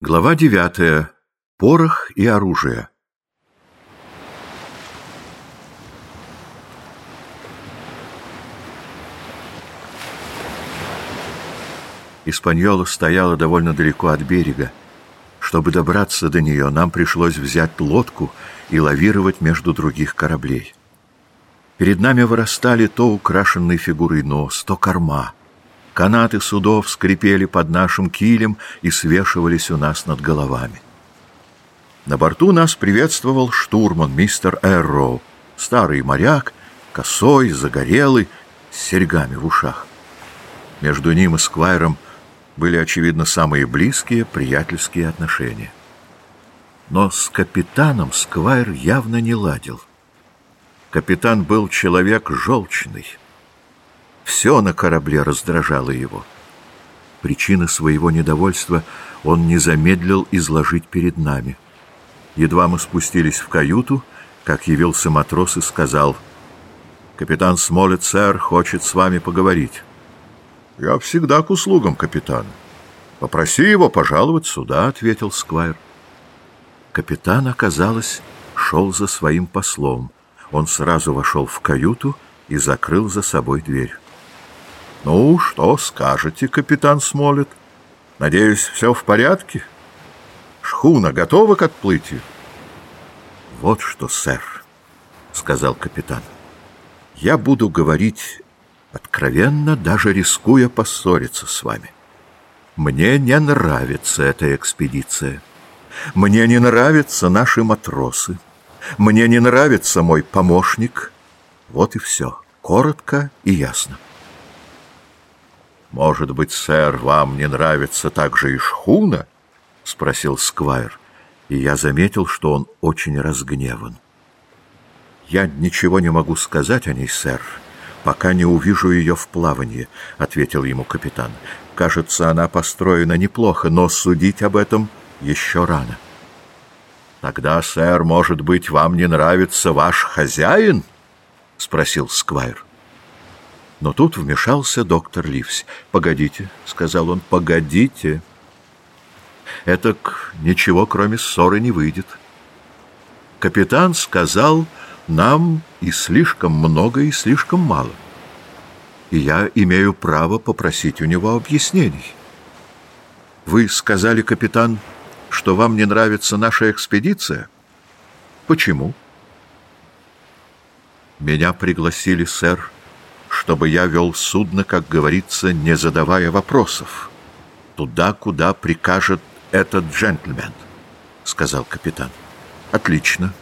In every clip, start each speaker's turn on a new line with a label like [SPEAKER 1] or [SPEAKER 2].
[SPEAKER 1] Глава девятая. Порох и оружие. Испаньола стояла довольно далеко от берега. Чтобы добраться до нее, нам пришлось взять лодку и лавировать между других кораблей. Перед нами вырастали то украшенные фигурой нос, то корма — Канаты судов скрипели под нашим килем и свешивались у нас над головами. На борту нас приветствовал штурман мистер Эрроу, старый моряк, косой, загорелый, с серьгами в ушах. Между ним и Сквайром были, очевидно, самые близкие приятельские отношения. Но с капитаном Сквайр явно не ладил. Капитан был человек желчный, все на корабле раздражало его. Причины своего недовольства он не замедлил изложить перед нами. Едва мы спустились в каюту, как явился матрос и сказал, «Капитан Смолет, сэр, хочет с вами поговорить». «Я всегда к услугам, капитан». «Попроси его пожаловать сюда», — ответил Сквайр. Капитан, оказалось, шел за своим послом. Он сразу вошел в каюту и закрыл за собой дверь. «Ну, что скажете, капитан Смолет? Надеюсь, все в порядке? Шхуна готова к отплытию?» «Вот что, сэр», — сказал капитан. «Я буду говорить откровенно, даже рискуя поссориться с вами. Мне не нравится эта экспедиция. Мне не нравятся наши матросы. Мне не нравится мой помощник. Вот и все, коротко и ясно». «Может быть, сэр, вам не нравится также и шхуна?» — спросил Сквайр, и я заметил, что он очень разгневан. «Я ничего не могу сказать о ней, сэр, пока не увижу ее в плавании», — ответил ему капитан. «Кажется, она построена неплохо, но судить об этом еще рано». «Тогда, сэр, может быть, вам не нравится ваш хозяин?» — спросил Сквайр. Но тут вмешался доктор Ливс. «Погодите», — сказал он, — «погодите. Этак ничего, кроме ссоры, не выйдет. Капитан сказал нам и слишком много, и слишком мало. И я имею право попросить у него объяснений. Вы сказали, капитан, что вам не нравится наша экспедиция? Почему? Меня пригласили, сэр, — чтобы я вел судно, как говорится, не задавая вопросов. Туда, куда прикажет этот джентльмен, — сказал капитан. Отлично.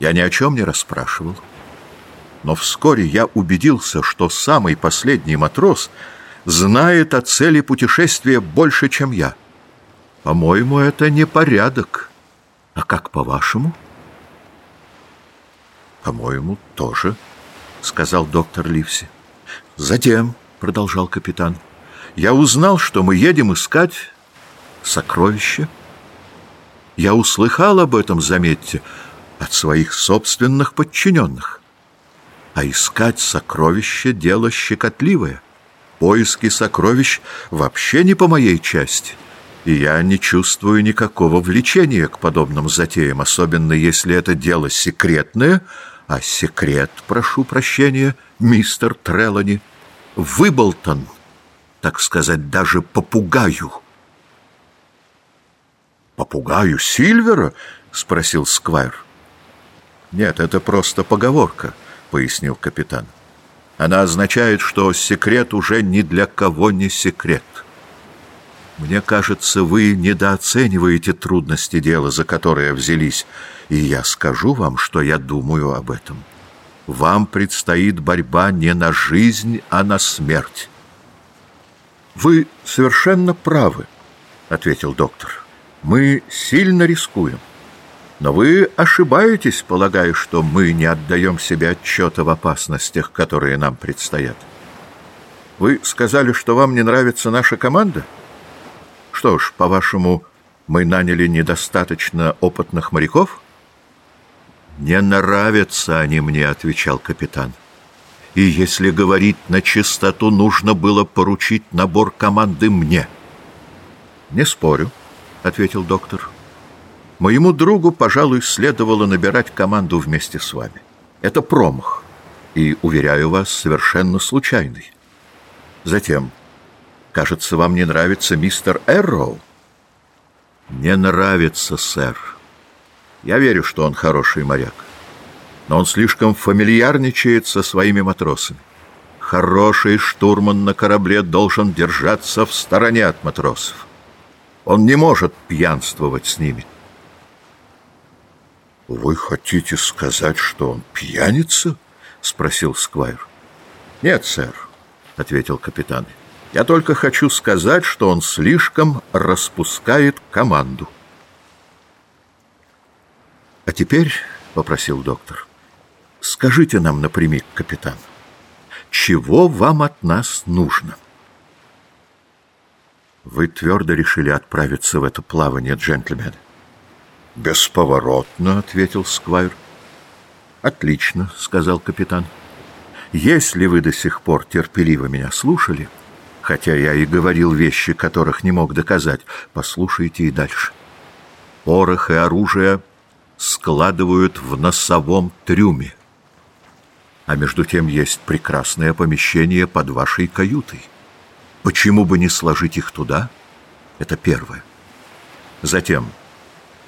[SPEAKER 1] Я ни о чем не расспрашивал. Но вскоре я убедился, что самый последний матрос знает о цели путешествия больше, чем я. По-моему, это не порядок. А как по-вашему? По-моему, тоже. —— сказал доктор Ливси. «Затем», — продолжал капитан, — «я узнал, что мы едем искать сокровища. Я услыхал об этом, заметьте, от своих собственных подчиненных. А искать сокровища — дело щекотливое. Поиски сокровищ вообще не по моей части» и я не чувствую никакого влечения к подобным затеям, особенно если это дело секретное, а секрет, прошу прощения, мистер Трелани, выболтан, так сказать, даже попугаю. «Попугаю Сильвера?» — спросил Сквайр. «Нет, это просто поговорка», — пояснил капитан. «Она означает, что секрет уже ни для кого не секрет». Мне кажется, вы недооцениваете трудности дела, за которое взялись, и я скажу вам, что я думаю об этом. Вам предстоит борьба не на жизнь, а на смерть. Вы совершенно правы, ответил доктор. Мы сильно рискуем. Но вы ошибаетесь, полагая, что мы не отдаем себе отчета в опасностях, которые нам предстоят. Вы сказали, что вам не нравится наша команда? — что ж, по-вашему, мы наняли недостаточно опытных моряков? Не нравятся они мне, отвечал капитан. И если говорить на чистоту, нужно было поручить набор команды мне. Не спорю, — ответил доктор. «Моему другу, пожалуй, следовало набирать команду вместе с вами. Это промах, и, уверяю вас, совершенно случайный. Затем, кажется, вам не нравится мистер Эрроу?» «Не нравится, сэр. Я верю, что он хороший моряк. Но он слишком фамильярничает со своими матросами. Хороший штурман на корабле должен держаться в стороне от матросов. Он не может пьянствовать с ними.
[SPEAKER 2] «Вы хотите сказать, что он пьяница?» — спросил Сквайр.
[SPEAKER 1] «Нет, сэр», — ответил капитан. «Я только хочу сказать, что он слишком распускает команду». «А теперь, — попросил доктор, — скажите нам напрямик, капитан, чего вам от нас нужно?» «Вы твердо решили отправиться в это плавание, джентльмен?»
[SPEAKER 2] «Бесповоротно», — ответил Сквайр.
[SPEAKER 1] «Отлично», — сказал капитан. «Если вы до сих пор терпеливо меня слушали, хотя я и говорил вещи, которых не мог доказать, послушайте и дальше. Порох и оружие складывают в носовом трюме. А между тем есть прекрасное помещение под вашей каютой. Почему бы не сложить их туда? Это первое. Затем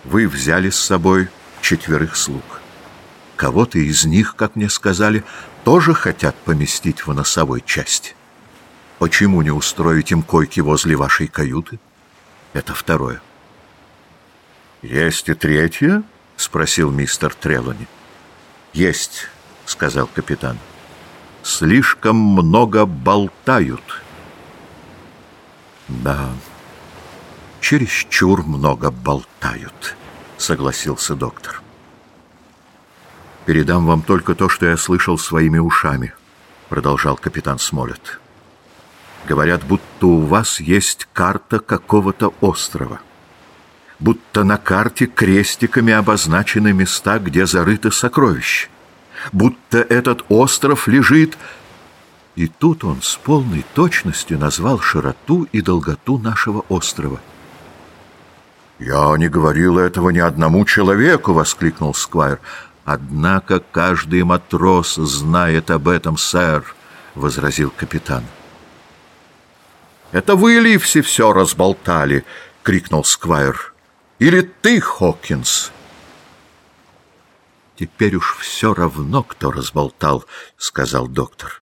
[SPEAKER 1] вы взяли с собой четверых слуг. Кого-то из них, как мне сказали, тоже хотят поместить в носовой части. Почему не устроить им койки возле вашей каюты? Это второе.
[SPEAKER 2] «Есть и третье?» — спросил мистер Трелони.
[SPEAKER 1] «Есть», — сказал капитан. «Слишком много болтают». «Да, чересчур много болтают», — согласился доктор. «Передам вам только то, что я слышал своими ушами», — продолжал капитан Смолет. «Говорят, будто у вас есть карта какого-то острова. Будто на карте крестиками обозначены места, где зарыты сокровища. Будто этот остров лежит и тут он с полной точностью назвал широту и долготу нашего острова.
[SPEAKER 2] «Я не говорил этого ни одному человеку!» — воскликнул Сквайр.
[SPEAKER 1] «Однако каждый матрос знает об этом, сэр!» — возразил капитан. «Это вы, Ливси, все разболтали!» — крикнул Сквайр. «Или ты, Хокинс?» «Теперь уж все равно, кто разболтал», — сказал доктор.